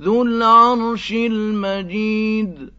ذُو الْعَرْشِ الْمَجِيدُ.